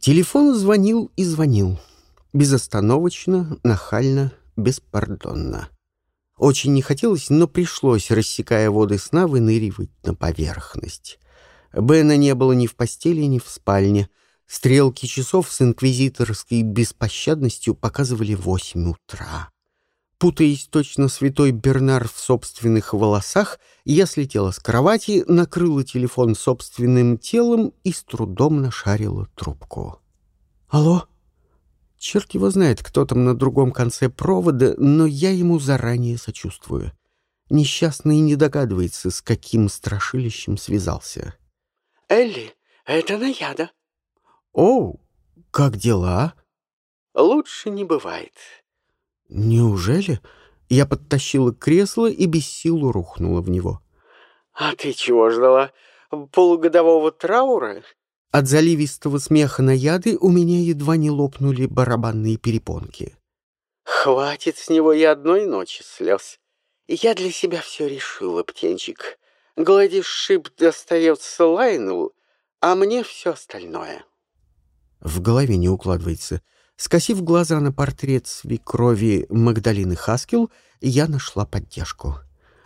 Телефон звонил и звонил. Безостановочно, нахально, беспардонно. Очень не хотелось, но пришлось, рассекая воды сна, выныривать на поверхность. Бена не было ни в постели, ни в спальне. Стрелки часов с инквизиторской беспощадностью показывали восемь утра. Путаясь точно святой Бернар в собственных волосах, я слетела с кровати, накрыла телефон собственным телом и с трудом нашарила трубку. «Алло?» Черт его знает, кто там на другом конце провода, но я ему заранее сочувствую. Несчастный не догадывается, с каким страшилищем связался. «Элли, это Наяда». «Оу, как дела?» «Лучше не бывает». «Неужели?» Я подтащила кресло и без силы рухнула в него. «А ты чего ждала? Полугодового траура?» От заливистого смеха на яды у меня едва не лопнули барабанные перепонки. «Хватит с него и одной ночи слез. Я для себя все решила, птенчик. Гладишь шип достается Лайну, а мне все остальное». В голове не укладывается — Скосив глаза на портрет свекрови Магдалины Хаскил, я нашла поддержку.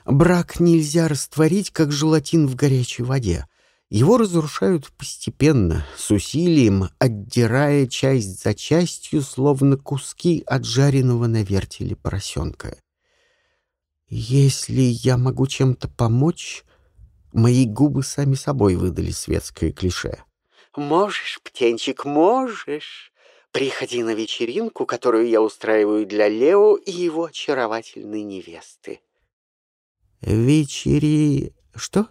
Брак нельзя растворить, как желатин в горячей воде. Его разрушают постепенно, с усилием, отдирая часть за частью, словно куски от жареного на вертеле поросенка. Если я могу чем-то помочь, мои губы сами собой выдали светское клише. «Можешь, птенчик, можешь!» Приходи на вечеринку, которую я устраиваю для Лео и его очаровательной невесты. Вечери... что?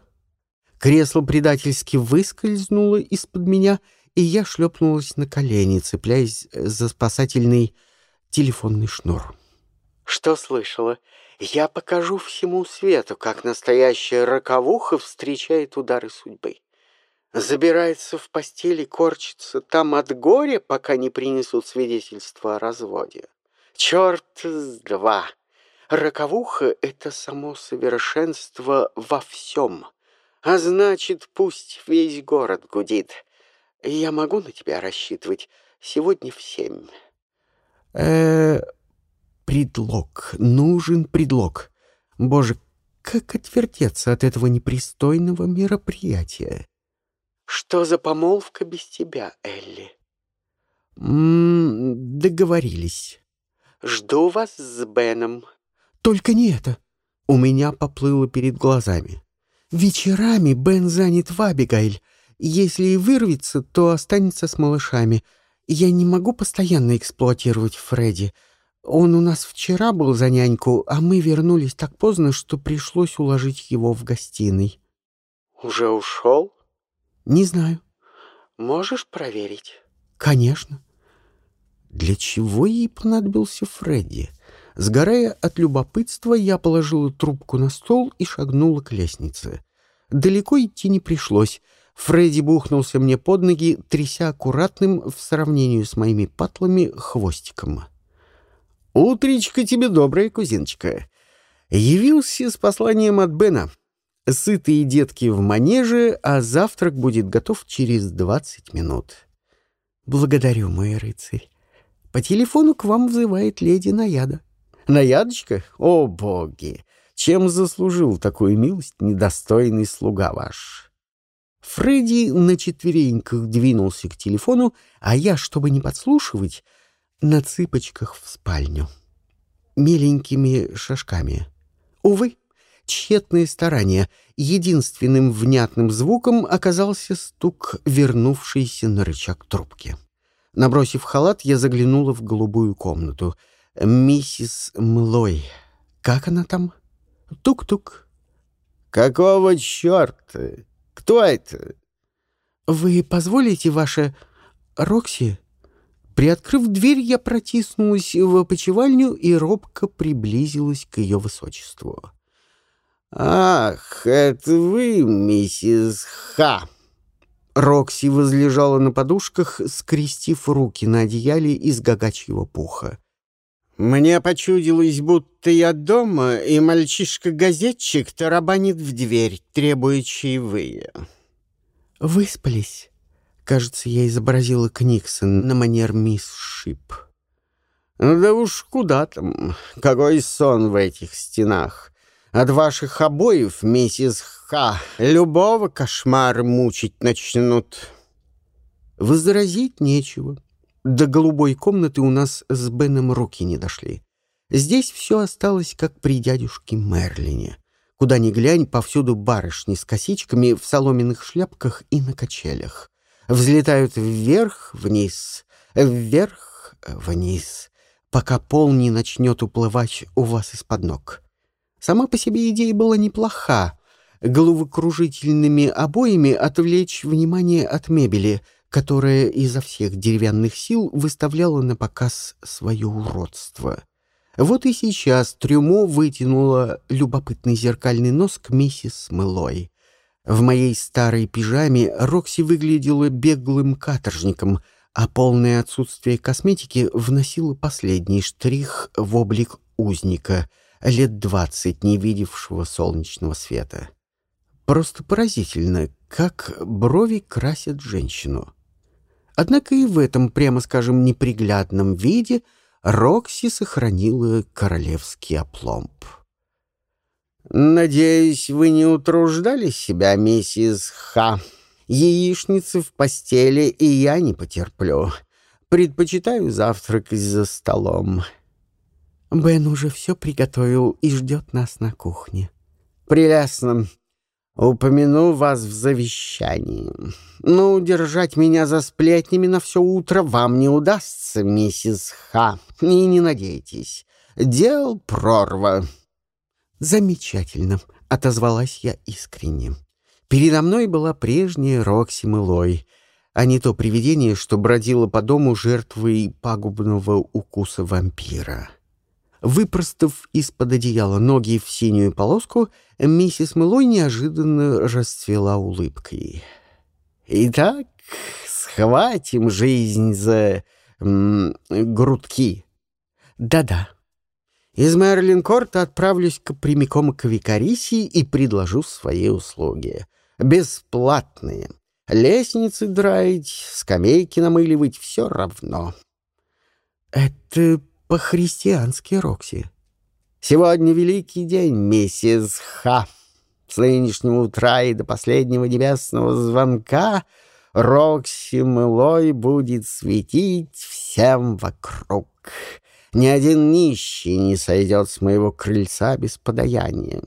Кресло предательски выскользнуло из-под меня, и я шлепнулась на колени, цепляясь за спасательный телефонный шнур. Что слышала? Я покажу всему свету, как настоящая роковуха встречает удары судьбы. Забирается в постели, корчится там от горя, пока не принесут свидетельство о разводе. Черт с два! Роковуха — это само совершенство во всем. А значит, пусть весь город гудит. Я могу на тебя рассчитывать сегодня в семь. э предлог. Нужен предлог. Боже, как отвертеться от этого непристойного мероприятия? Что за помолвка без тебя, Элли? М -м, договорились. Жду вас с Беном. Только не это. У меня поплыло перед глазами. Вечерами Бен занят в Абигайль. Если и вырвется, то останется с малышами. Я не могу постоянно эксплуатировать Фредди. Он у нас вчера был за няньку, а мы вернулись так поздно, что пришлось уложить его в гостиной. Уже ушел? Не знаю. Можешь проверить? Конечно. Для чего ей понадобился Фредди? Сгорая от любопытства, я положила трубку на стол и шагнула к лестнице. Далеко идти не пришлось. Фредди бухнулся мне под ноги, тряся аккуратным в сравнении с моими патлами хвостиком. «Утречка тебе добрая, кузиночка!» Явился с посланием от Бена. Сытые детки в манеже, а завтрак будет готов через двадцать минут. Благодарю, мой рыцарь. По телефону к вам взывает леди Наяда. Наядочка? О, боги! Чем заслужил такую милость недостойный слуга ваш? Фредди на четвереньках двинулся к телефону, а я, чтобы не подслушивать, на цыпочках в спальню. Миленькими шажками. Увы, тщетные старания. Единственным внятным звуком оказался стук, вернувшийся на рычаг трубки. Набросив халат, я заглянула в голубую комнату. «Миссис Млой. Как она там?» «Тук-тук». «Какого черта? Кто это?» «Вы позволите, ваша... Рокси?» Приоткрыв дверь, я протиснулась в опочивальню и робко приблизилась к ее высочеству. «Ах, это вы, миссис Ха!» Рокси возлежала на подушках, скрестив руки на одеяле из гагачьего пуха. «Мне почудилось, будто я дома, и мальчишка-газетчик тарабанит в дверь, требуя чаевые». «Выспались?» Кажется, я изобразила Книксон на манер мисс Шип. Да уж куда там, какой сон в этих стенах. От ваших обоев, миссис Ха, любого кошмара мучить начнут. Возразить нечего. До голубой комнаты у нас с Беном руки не дошли. Здесь все осталось, как при дядюшке Мерлине. Куда ни глянь, повсюду барышни с косичками в соломенных шляпках и на качелях. Взлетают вверх, вниз, вверх, вниз, пока пол не начнет уплывать у вас из-под ног. Сама по себе идея была неплоха. Головокружительными обоями отвлечь внимание от мебели, которая изо всех деревянных сил выставляла на показ свое уродство. Вот и сейчас Трюмо вытянула любопытный зеркальный нос к миссис Мылой. В моей старой пижаме Рокси выглядела беглым каторжником, а полное отсутствие косметики вносило последний штрих в облик узника, лет двадцать не видевшего солнечного света. Просто поразительно, как брови красят женщину. Однако и в этом, прямо скажем, неприглядном виде Рокси сохранила королевский опломб. «Надеюсь, вы не утруждали себя, миссис Ха. Яичницы в постели и я не потерплю. Предпочитаю завтракать за столом». Бен уже все приготовил и ждет нас на кухне. «Прелестно. Упомяну вас в завещании. Но удержать меня за сплетнями на все утро вам не удастся, миссис Ха, и не надейтесь. Дел прорва». «Замечательно», — отозвалась я искренне. Передо мной была прежняя Рокси Мылой, а не то привидение, что бродило по дому жертвой пагубного укуса вампира. Выпростав из-под одеяла ноги в синюю полоску, миссис Мылой неожиданно расцвела улыбкой. «Итак, схватим жизнь за... Грудки». «Да-да». Из Мерлин-Корта отправлюсь к, прямиком к Викариси и предложу свои услуги. Бесплатные. Лестницы драить, скамейки намыливать — все равно. Это по-христиански, Рокси. Сегодня великий день, миссис Ха. С нынешнего утра и до последнего небесного звонка Рокси Мылой будет светить всем вокруг. Ни один нищий не сойдет с моего крыльца без подаяния.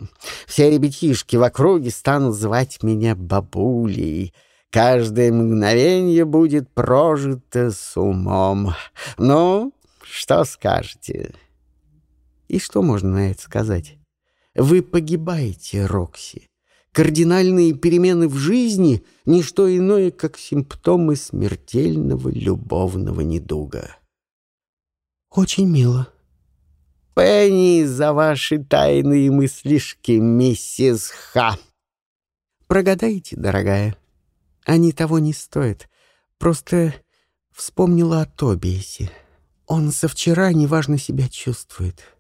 Все ребятишки в округе станут звать меня бабулей. Каждое мгновение будет прожито с умом. Ну, что скажете?» И что можно на это сказать? Вы погибаете, Рокси. Кардинальные перемены в жизни — ничто иное, как симптомы смертельного любовного недуга. Очень мило. Пенни за ваши тайные мыслишки, миссис Ха. Прогадайте, дорогая. Они того не стоят. Просто вспомнила о Тобиасе. Он со вчера неважно себя чувствует.